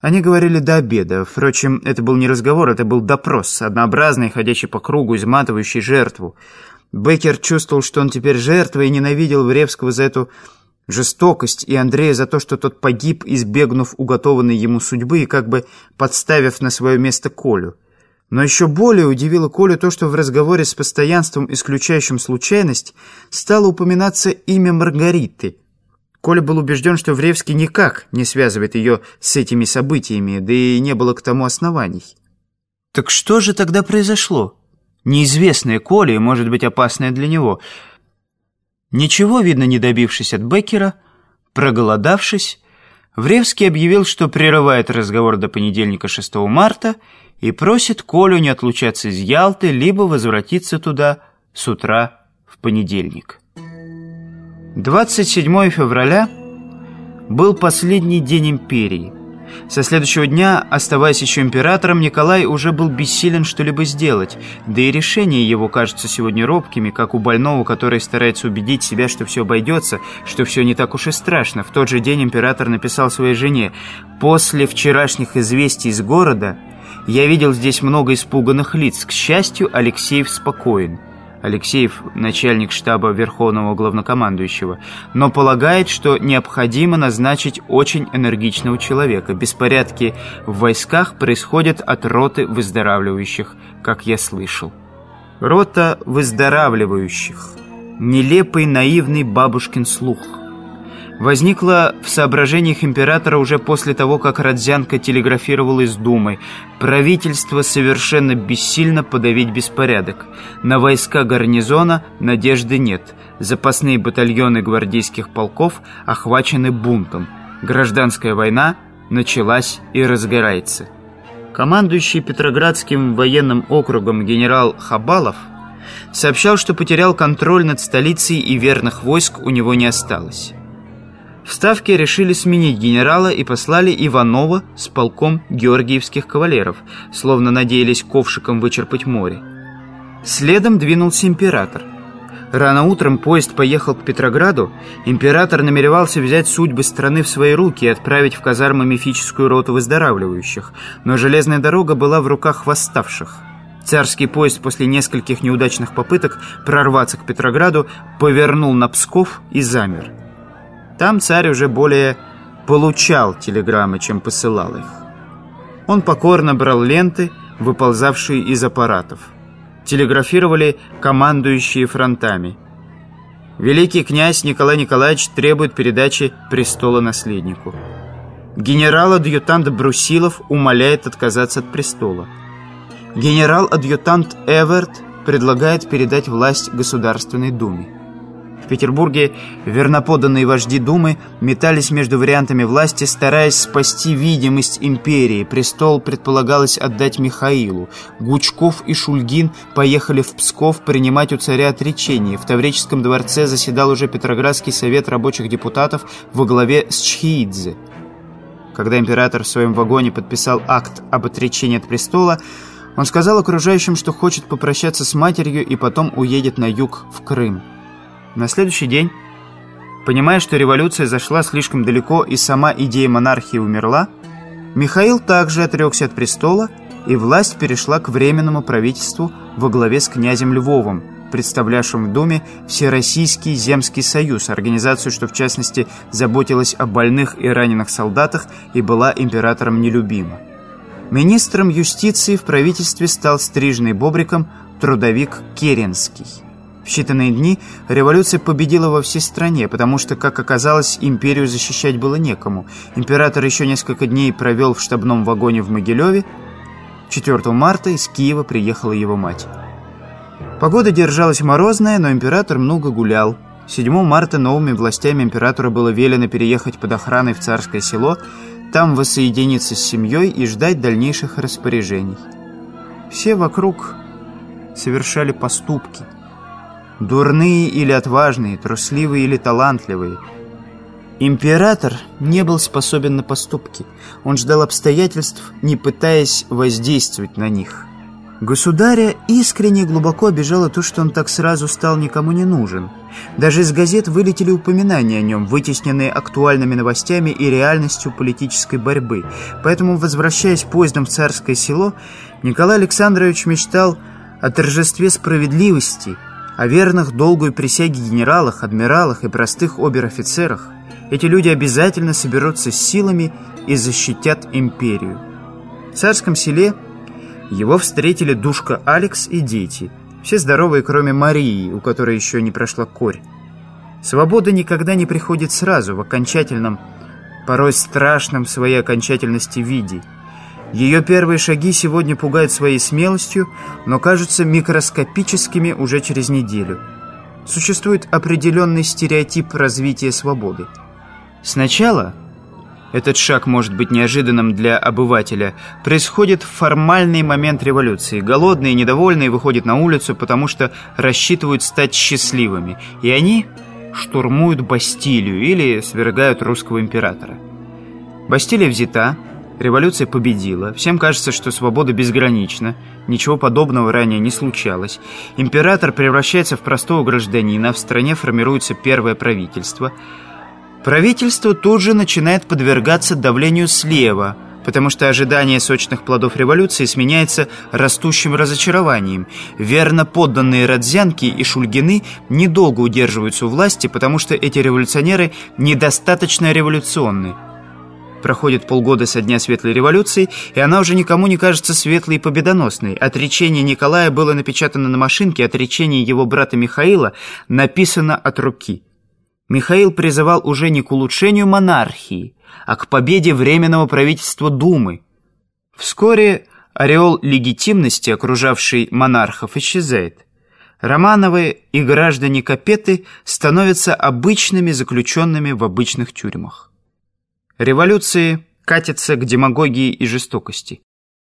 Они говорили до обеда. Впрочем, это был не разговор, это был допрос, однообразный, ходящий по кругу, изматывающий жертву. Беккер чувствовал, что он теперь жертва, и ненавидел Вревского за эту жестокость, и Андрея за то, что тот погиб, избегнув уготованной ему судьбы и как бы подставив на свое место Колю. Но еще более удивило Колю то, что в разговоре с постоянством, исключающим случайность, стало упоминаться имя Маргариты. Коля был убежден, что Вревский никак не связывает ее с этими событиями, да и не было к тому оснований. Так что же тогда произошло? Неизвестное Коле, может быть, опасное для него. Ничего, видно, не добившись от Беккера, проголодавшись, Вревский объявил, что прерывает разговор до понедельника 6 марта и просит Колю не отлучаться из Ялты, либо возвратиться туда с утра в понедельник. 27 февраля был последний день империи. Со следующего дня, оставаясь еще императором, Николай уже был бессилен что-либо сделать, да и решения его кажутся сегодня робкими, как у больного, который старается убедить себя, что все обойдется, что все не так уж и страшно. В тот же день император написал своей жене «После вчерашних известий из города я видел здесь много испуганных лиц. К счастью, Алексеев спокоен». Алексеев, начальник штаба Верховного Главнокомандующего, но полагает, что необходимо назначить очень энергичного человека. Беспорядки в войсках происходят от роты выздоравливающих, как я слышал. Рота выздоравливающих. Нелепый наивный бабушкин слух – возникла в соображениях императора уже после того, как Родзянко телеграфировал из Думы. Правительство совершенно бессильно подавить беспорядок. На войска гарнизона надежды нет. Запасные батальоны гвардейских полков охвачены бунтом. Гражданская война началась и разгорается. Командующий Петроградским военным округом генерал Хабалов сообщал, что потерял контроль над столицей и верных войск у него не осталось. В Ставке решили сменить генерала и послали Иванова с полком георгиевских кавалеров, словно надеялись ковшиком вычерпать море. Следом двинулся император. Рано утром поезд поехал к Петрограду. Император намеревался взять судьбы страны в свои руки и отправить в казармы мифическую роту выздоравливающих. Но железная дорога была в руках восставших. Царский поезд после нескольких неудачных попыток прорваться к Петрограду повернул на Псков и замер. Там царь уже более получал телеграммы, чем посылал их. Он покорно брал ленты, выползавшие из аппаратов. Телеграфировали командующие фронтами. Великий князь Николай Николаевич требует передачи престола наследнику. Генерал-адъютант Брусилов умоляет отказаться от престола. Генерал-адъютант Эверт предлагает передать власть Государственной Думе. В Петербурге верноподанные вожди Думы метались между вариантами власти, стараясь спасти видимость империи. Престол предполагалось отдать Михаилу. Гучков и Шульгин поехали в Псков принимать у царя отречение. В Таврическом дворце заседал уже Петроградский совет рабочих депутатов во главе с Чхиидзе. Когда император в своем вагоне подписал акт об отречении от престола, он сказал окружающим, что хочет попрощаться с матерью и потом уедет на юг в Крым. На следующий день, понимая, что революция зашла слишком далеко и сама идея монархии умерла, Михаил также отрекся от престола, и власть перешла к Временному правительству во главе с князем Львовым, представлявшим в Думе Всероссийский земский союз, организацию, что в частности заботилась о больных и раненых солдатах и была императором нелюбима. Министром юстиции в правительстве стал стрижный бобриком трудовик Керенский. В считанные дни революция победила во всей стране, потому что, как оказалось, империю защищать было некому. Император еще несколько дней провел в штабном вагоне в Могилеве. 4 марта из Киева приехала его мать. Погода держалась морозная, но император много гулял. 7 марта новыми властями императора было велено переехать под охраной в царское село, там воссоединиться с семьей и ждать дальнейших распоряжений. Все вокруг совершали поступки – Дурные или отважные, трусливые или талантливые. Император не был способен на поступки. Он ждал обстоятельств, не пытаясь воздействовать на них. Государя искренне глубоко обижало то, что он так сразу стал никому не нужен. Даже из газет вылетели упоминания о нем, вытесненные актуальными новостями и реальностью политической борьбы. Поэтому, возвращаясь поездом в царское село, Николай Александрович мечтал о торжестве справедливости, о верных долгу и присяге генералах, адмиралах и простых обер-офицерах. Эти люди обязательно соберутся с силами и защитят империю. В царском селе его встретили душка Алекс и дети. Все здоровые, кроме Марии, у которой еще не прошла корь. Свобода никогда не приходит сразу, в окончательном, порой страшном своей окончательности виде. Ее первые шаги сегодня пугают своей смелостью, но кажутся микроскопическими уже через неделю. Существует определенный стереотип развития свободы. Сначала этот шаг может быть неожиданным для обывателя, происходит формальный момент революции. Голодные недовольные выходят на улицу, потому что рассчитывают стать счастливыми. И они штурмуют Бастилию или свергают русского императора. Бастилия взята, революция победила, всем кажется, что свобода безгранична, ничего подобного ранее не случалось. Император превращается в простого гражданина, в стране формируется первое правительство – Правительство тут же начинает подвергаться давлению слева, потому что ожидание сочных плодов революции сменяется растущим разочарованием. Верно подданные Родзянки и Шульгины недолго удерживаются у власти, потому что эти революционеры недостаточно революционны. Проходит полгода со дня Светлой революции, и она уже никому не кажется светлой и победоносной. Отречение Николая было напечатано на машинке, отречение его брата Михаила написано от руки. Михаил призывал уже не к улучшению монархии, а к победе Временного правительства Думы. Вскоре ореол легитимности, окружавший монархов, исчезает. Романовы и граждане Капеты становятся обычными заключенными в обычных тюрьмах. Революции катятся к демагогии и жестокости.